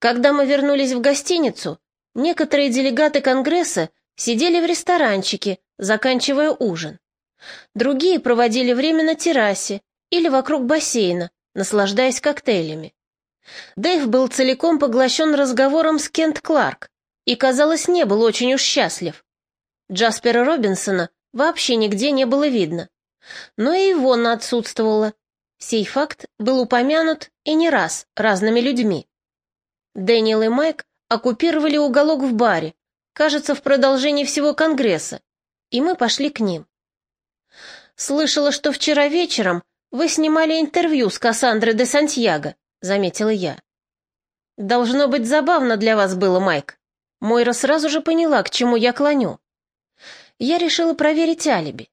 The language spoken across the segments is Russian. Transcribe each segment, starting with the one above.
Когда мы вернулись в гостиницу, некоторые делегаты Конгресса сидели в ресторанчике, заканчивая ужин. Другие проводили время на террасе или вокруг бассейна, наслаждаясь коктейлями. Дэйв был целиком поглощен разговором с Кент Кларк и, казалось, не был очень уж счастлив. Джаспера Робинсона вообще нигде не было видно. Но и Ивонна отсутствовала. Сей факт был упомянут и не раз разными людьми. Дэниел и Майк оккупировали уголок в баре, кажется, в продолжении всего Конгресса, и мы пошли к ним. «Слышала, что вчера вечером вы снимали интервью с Кассандрой де Сантьяго», — заметила я. «Должно быть забавно для вас было, Майк». Мойра сразу же поняла, к чему я клоню. Я решила проверить алиби.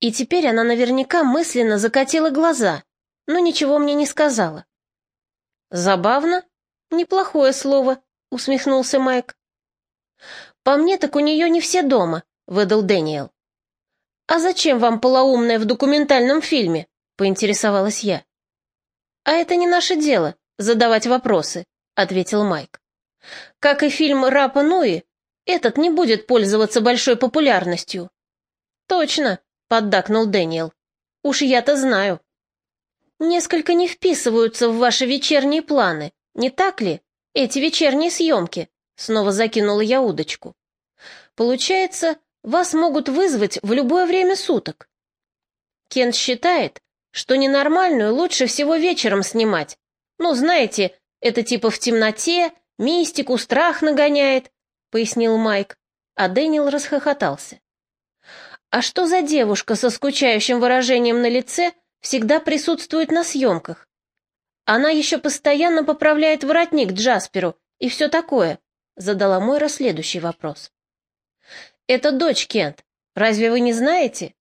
И теперь она наверняка мысленно закатила глаза, но ничего мне не сказала. «Забавно? Неплохое слово», — усмехнулся Майк. «По мне, так у нее не все дома», — выдал Дэниел. «А зачем вам полоумная в документальном фильме?» — поинтересовалась я. «А это не наше дело — задавать вопросы», — ответил Майк. «Как и фильм «Рапа Нуи», этот не будет пользоваться большой популярностью». «Точно», — поддакнул Дэниел. «Уж я-то знаю». «Несколько не вписываются в ваши вечерние планы, не так ли? Эти вечерние съемки», — снова закинула я удочку. «Получается, вас могут вызвать в любое время суток». Кент считает, что ненормальную лучше всего вечером снимать. Ну, знаете, это типа в темноте, мистику, страх нагоняет, пояснил Майк, а Дэниел расхохотался. А что за девушка со скучающим выражением на лице всегда присутствует на съемках? Она еще постоянно поправляет воротник Джасперу и все такое, задала Мойра следующий вопрос. Это дочь Кент. Разве вы не знаете?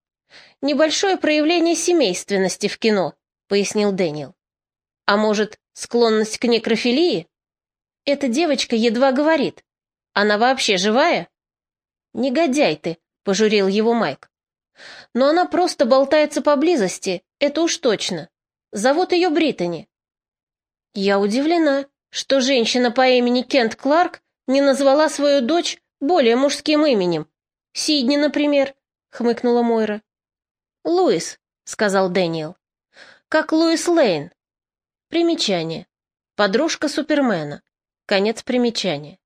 Небольшое проявление семейственности в кино, пояснил Дэниел. А может, склонность к некрофилии? Эта девочка едва говорит. Она вообще живая? Негодяй ты, пожурил его Майк. Но она просто болтается поблизости, это уж точно. Зовут ее Британи. Я удивлена, что женщина по имени Кент Кларк не назвала свою дочь более мужским именем. Сидни, например, хмыкнула Мойра. «Луис», — сказал Дэниел. «Как Луис Лейн». Примечание. Подружка Супермена. Конец примечания.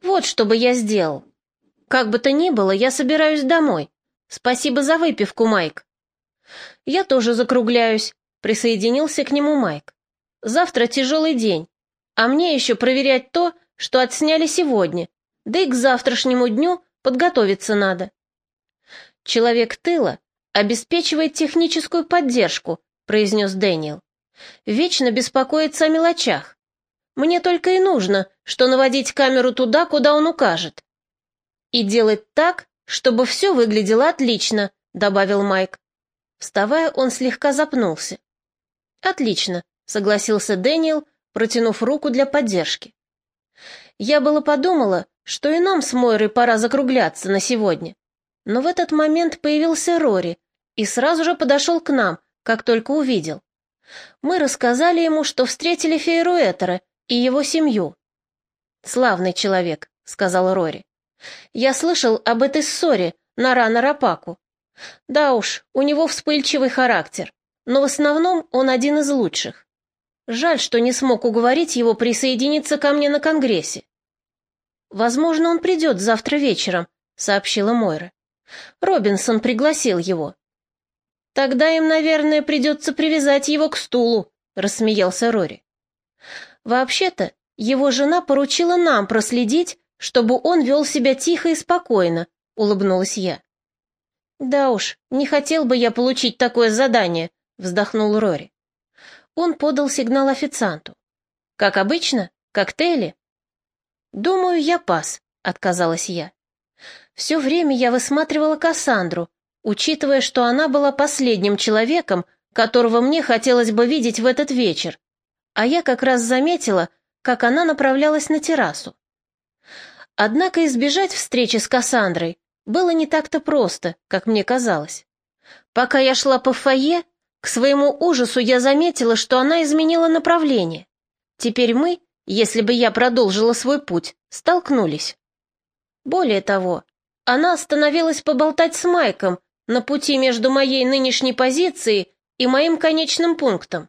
«Вот что бы я сделал. Как бы то ни было, я собираюсь домой. Спасибо за выпивку, Майк». «Я тоже закругляюсь», — присоединился к нему Майк. «Завтра тяжелый день, а мне еще проверять то, что отсняли сегодня, да и к завтрашнему дню подготовиться надо». Человек тыла обеспечивает техническую поддержку», — произнес Дэниел. «Вечно беспокоится о мелочах. Мне только и нужно, что наводить камеру туда, куда он укажет». «И делать так, чтобы все выглядело отлично», — добавил Майк. Вставая, он слегка запнулся. «Отлично», — согласился Дэниел, протянув руку для поддержки. «Я было подумала, что и нам с Мойрой пора закругляться на сегодня. Но в этот момент появился Рори и сразу же подошел к нам, как только увидел. Мы рассказали ему, что встретили Фейруэтера и его семью. «Славный человек», — сказал Рори. «Я слышал об этой ссоре на Рана-Рапаку. Да уж, у него вспыльчивый характер, но в основном он один из лучших. Жаль, что не смог уговорить его присоединиться ко мне на Конгрессе. «Возможно, он придет завтра вечером», — сообщила Мойра. Робинсон пригласил его. Тогда им, наверное, придется привязать его к стулу, рассмеялся Рори. Вообще-то, его жена поручила нам проследить, чтобы он вел себя тихо и спокойно, улыбнулась я. Да уж, не хотел бы я получить такое задание, вздохнул Рори. Он подал сигнал официанту. Как обычно, коктейли. Думаю, я пас, отказалась я. Все время я высматривала Кассандру, учитывая, что она была последним человеком, которого мне хотелось бы видеть в этот вечер. А я как раз заметила, как она направлялась на террасу. Однако избежать встречи с Кассандрой было не так-то просто, как мне казалось. Пока я шла по фойе, к своему ужасу я заметила, что она изменила направление. Теперь мы если бы я продолжила свой путь, столкнулись. Более того, она остановилась поболтать с Майком на пути между моей нынешней позицией и моим конечным пунктом.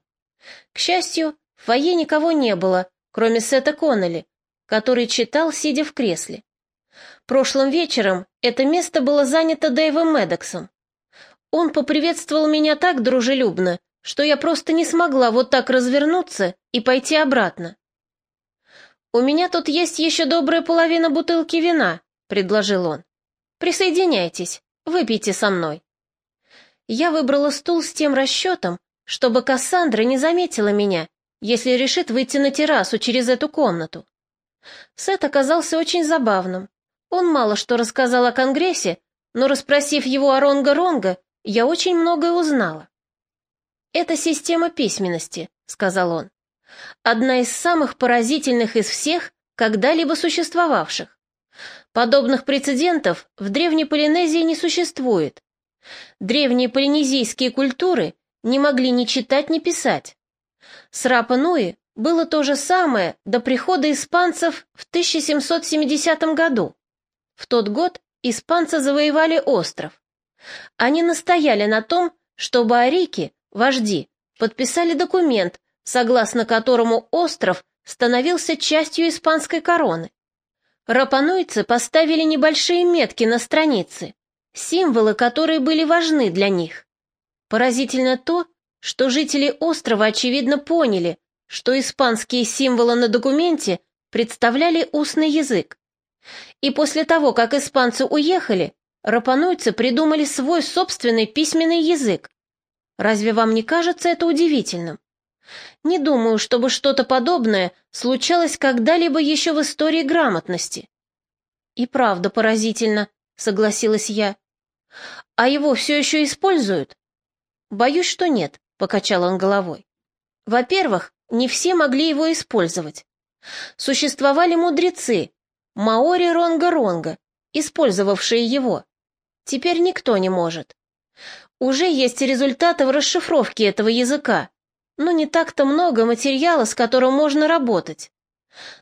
К счастью, в фойе никого не было, кроме Сета Коннелли, который читал, сидя в кресле. Прошлым вечером это место было занято Дэйвом Медексом. Он поприветствовал меня так дружелюбно, что я просто не смогла вот так развернуться и пойти обратно. «У меня тут есть еще добрая половина бутылки вина», — предложил он. «Присоединяйтесь, выпейте со мной». Я выбрала стул с тем расчетом, чтобы Кассандра не заметила меня, если решит выйти на террасу через эту комнату. Сет оказался очень забавным. Он мало что рассказал о Конгрессе, но, расспросив его о Ронга-Ронга, я очень многое узнала. «Это система письменности», — сказал он. «Одна из самых поразительных из всех, когда-либо существовавших. Подобных прецедентов в Древней Полинезии не существует. Древние полинезийские культуры не могли ни читать, ни писать. С Рапа-Нуи было то же самое до прихода испанцев в 1770 году. В тот год испанцы завоевали остров. Они настояли на том, чтобы арики, вожди, подписали документ, согласно которому остров становился частью испанской короны. Рапануйцы поставили небольшие метки на странице, символы, которые были важны для них. Поразительно то, что жители острова, очевидно, поняли, что испанские символы на документе представляли устный язык. И после того, как испанцы уехали, рапануйцы придумали свой собственный письменный язык. Разве вам не кажется это удивительным? Не думаю, чтобы что-то подобное случалось когда-либо еще в истории грамотности. И правда поразительно, согласилась я. А его все еще используют? Боюсь, что нет. — покачал он головой. «Во-первых, не все могли его использовать. Существовали мудрецы, маори Ронга-Ронга, использовавшие его. Теперь никто не может. Уже есть результаты в расшифровке этого языка, но не так-то много материала, с которым можно работать.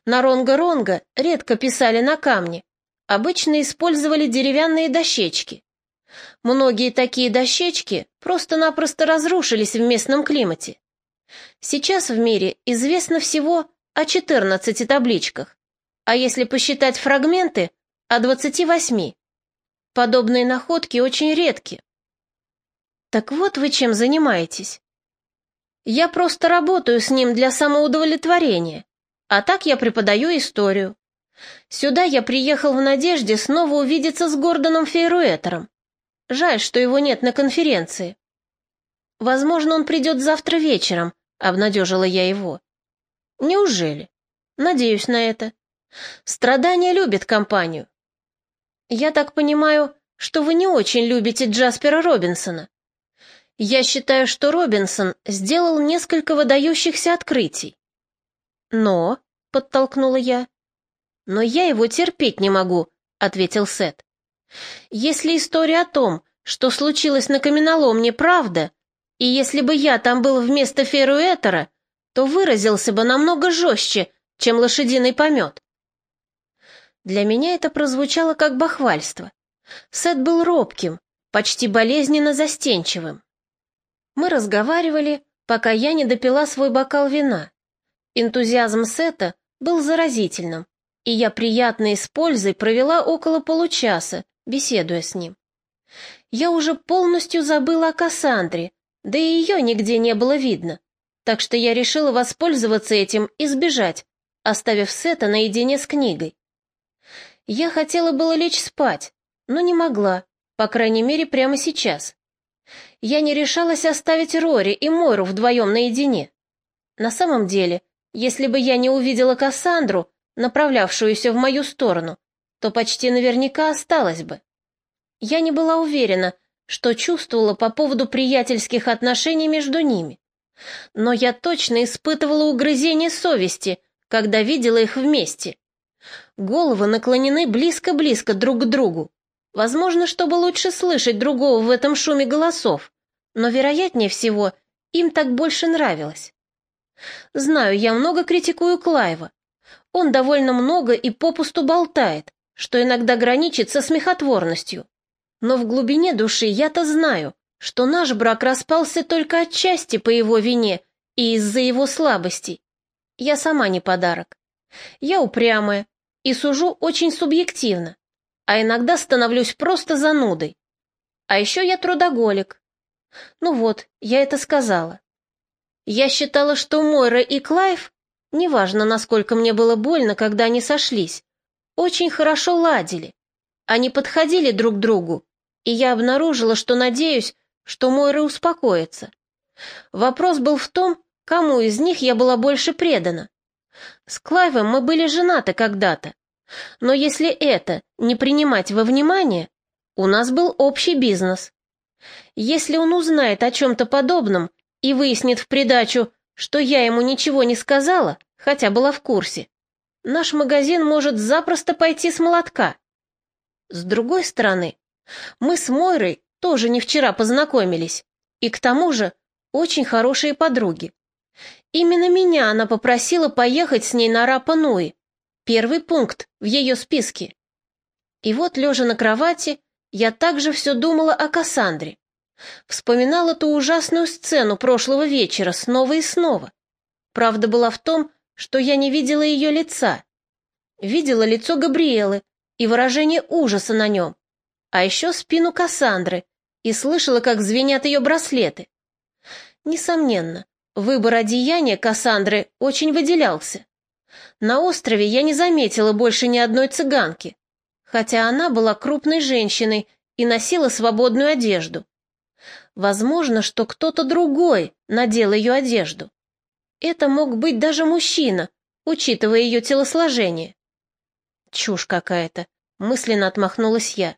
На Ронга-Ронга редко писали на камне, обычно использовали деревянные дощечки. Многие такие дощечки просто-напросто разрушились в местном климате. Сейчас в мире известно всего о 14 табличках, а если посчитать фрагменты, о 28. Подобные находки очень редки. Так вот вы чем занимаетесь. Я просто работаю с ним для самоудовлетворения, а так я преподаю историю. Сюда я приехал в надежде снова увидеться с Гордоном Фейруэтером. Жаль, что его нет на конференции. Возможно, он придет завтра вечером, обнадежила я его. Неужели? Надеюсь на это. Страдания любят компанию. Я так понимаю, что вы не очень любите Джаспера Робинсона. Я считаю, что Робинсон сделал несколько выдающихся открытий. Но, — подтолкнула я. Но я его терпеть не могу, — ответил Сет. Если история о том, что случилось на каменоломне, правда, и если бы я там был вместо Феруэтера, то выразился бы намного жестче, чем лошадиный помет. Для меня это прозвучало как бахвальство. Сет был робким, почти болезненно застенчивым. Мы разговаривали, пока я не допила свой бокал вина. Энтузиазм Сета был заразительным, и я приятно и с пользой провела около получаса, беседуя с ним. Я уже полностью забыла о Кассандре, да и ее нигде не было видно, так что я решила воспользоваться этим и сбежать, оставив Сета наедине с книгой. Я хотела было лечь спать, но не могла, по крайней мере, прямо сейчас. Я не решалась оставить Рори и Мойру вдвоем наедине. На самом деле, если бы я не увидела Кассандру, направлявшуюся в мою сторону, то почти наверняка осталась бы. Я не была уверена, что чувствовала по поводу приятельских отношений между ними. Но я точно испытывала угрызение совести, когда видела их вместе. Головы наклонены близко-близко друг к другу. Возможно, чтобы лучше слышать другого в этом шуме голосов, но, вероятнее всего, им так больше нравилось. Знаю, я много критикую Клайва, Он довольно много и попусту болтает, что иногда граничит со смехотворностью. Но в глубине души я-то знаю, что наш брак распался только отчасти по его вине и из-за его слабостей. Я сама не подарок. Я упрямая и сужу очень субъективно, а иногда становлюсь просто занудой. А еще я трудоголик. Ну вот, я это сказала. Я считала, что Мойра и Клайв, неважно, насколько мне было больно, когда они сошлись, очень хорошо ладили. Они подходили друг к другу, и я обнаружила, что надеюсь, что Мойра успокоится. Вопрос был в том, кому из них я была больше предана. С Клайвом мы были женаты когда-то, но если это не принимать во внимание, у нас был общий бизнес. Если он узнает о чем-то подобном и выяснит в придачу, что я ему ничего не сказала, хотя была в курсе, наш магазин может запросто пойти с молотка. С другой стороны, мы с Мойрой тоже не вчера познакомились, и к тому же очень хорошие подруги. Именно меня она попросила поехать с ней на Рапа-Нуи, первый пункт в ее списке. И вот, лежа на кровати, я также все думала о Кассандре. Вспоминала ту ужасную сцену прошлого вечера снова и снова. Правда была в том, что я не видела ее лица. Видела лицо Габриэлы и выражение ужаса на нем, а еще спину Кассандры, и слышала, как звенят ее браслеты. Несомненно, выбор одеяния Кассандры очень выделялся. На острове я не заметила больше ни одной цыганки, хотя она была крупной женщиной и носила свободную одежду. Возможно, что кто-то другой надел ее одежду. Это мог быть даже мужчина, учитывая ее телосложение. Чушь какая-то, мысленно отмахнулась я.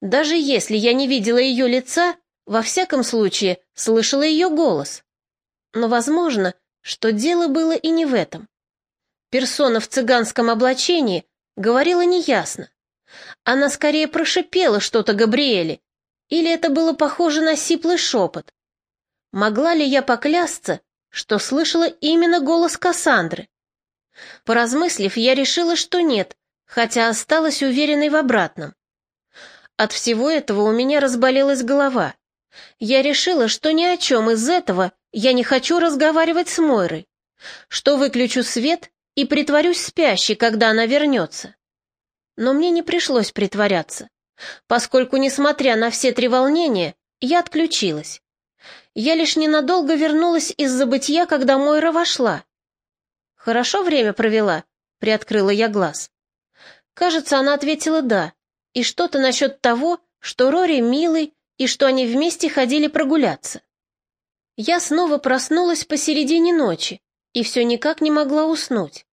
Даже если я не видела ее лица, во всяком случае слышала ее голос. Но возможно, что дело было и не в этом. Персона в цыганском облачении говорила неясно. Она скорее прошипела что-то Габриэле, или это было похоже на сиплый шепот. Могла ли я поклясться, что слышала именно голос Кассандры? Поразмыслив, я решила, что нет, хотя осталась уверенной в обратном. От всего этого у меня разболелась голова. Я решила, что ни о чем из этого я не хочу разговаривать с Мойрой, что выключу свет и притворюсь спящей, когда она вернется. Но мне не пришлось притворяться, поскольку, несмотря на все три волнения, я отключилась. Я лишь ненадолго вернулась из забытья, когда Мойра вошла. «Хорошо время провела?» — приоткрыла я глаз. Кажется, она ответила «да», и что-то насчет того, что Рори милый и что они вместе ходили прогуляться. Я снова проснулась посередине ночи и все никак не могла уснуть.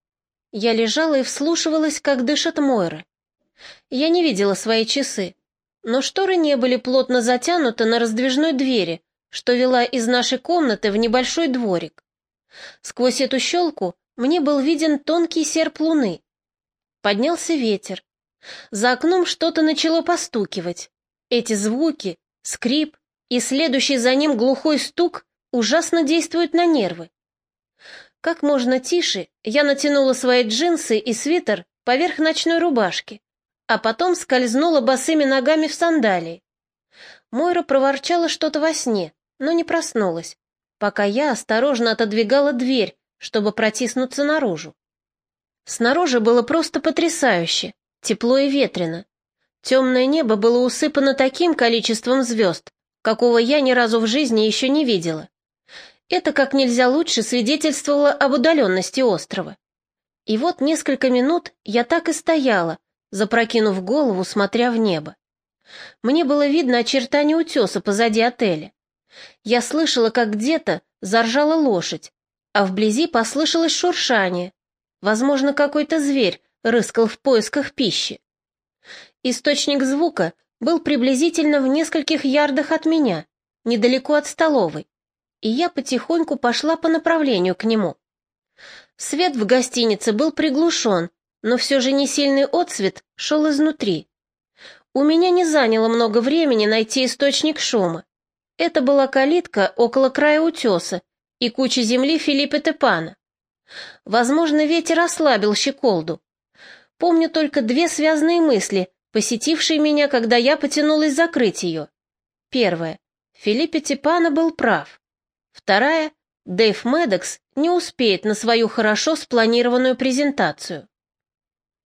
Я лежала и вслушивалась, как дышит Мойра. Я не видела свои часы, но шторы не были плотно затянуты на раздвижной двери, что вела из нашей комнаты в небольшой дворик. Сквозь эту щелку мне был виден тонкий серп луны. Поднялся ветер, за окном что-то начало постукивать. Эти звуки, скрип и следующий за ним глухой стук ужасно действуют на нервы. Как можно тише я натянула свои джинсы и свитер поверх ночной рубашки, а потом скользнула босыми ногами в сандалии. Мойра проворчала что-то во сне, но не проснулась, пока я осторожно отодвигала дверь, чтобы протиснуться наружу. Снаружи было просто потрясающе тепло и ветрено. Темное небо было усыпано таким количеством звезд, какого я ни разу в жизни еще не видела. Это как нельзя лучше свидетельствовало об удаленности острова. И вот несколько минут я так и стояла, запрокинув голову, смотря в небо. Мне было видно очертания утеса позади отеля. Я слышала, как где-то заржала лошадь, а вблизи послышалось шуршание. Возможно, какой-то зверь рыскал в поисках пищи. Источник звука был приблизительно в нескольких ярдах от меня, недалеко от столовой, и я потихоньку пошла по направлению к нему. Свет в гостинице был приглушен, но все же не сильный отсвет шел изнутри. У меня не заняло много времени найти источник шума. Это была калитка около края утеса и куча земли Филиппа Тепана. Возможно, ветер ослабил щеколду. Помню только две связанные мысли, посетившие меня, когда я потянулась закрыть ее. Первое. Филиппе Тепана был прав. Вторая — Дэйв Медекс не успеет на свою хорошо спланированную презентацию.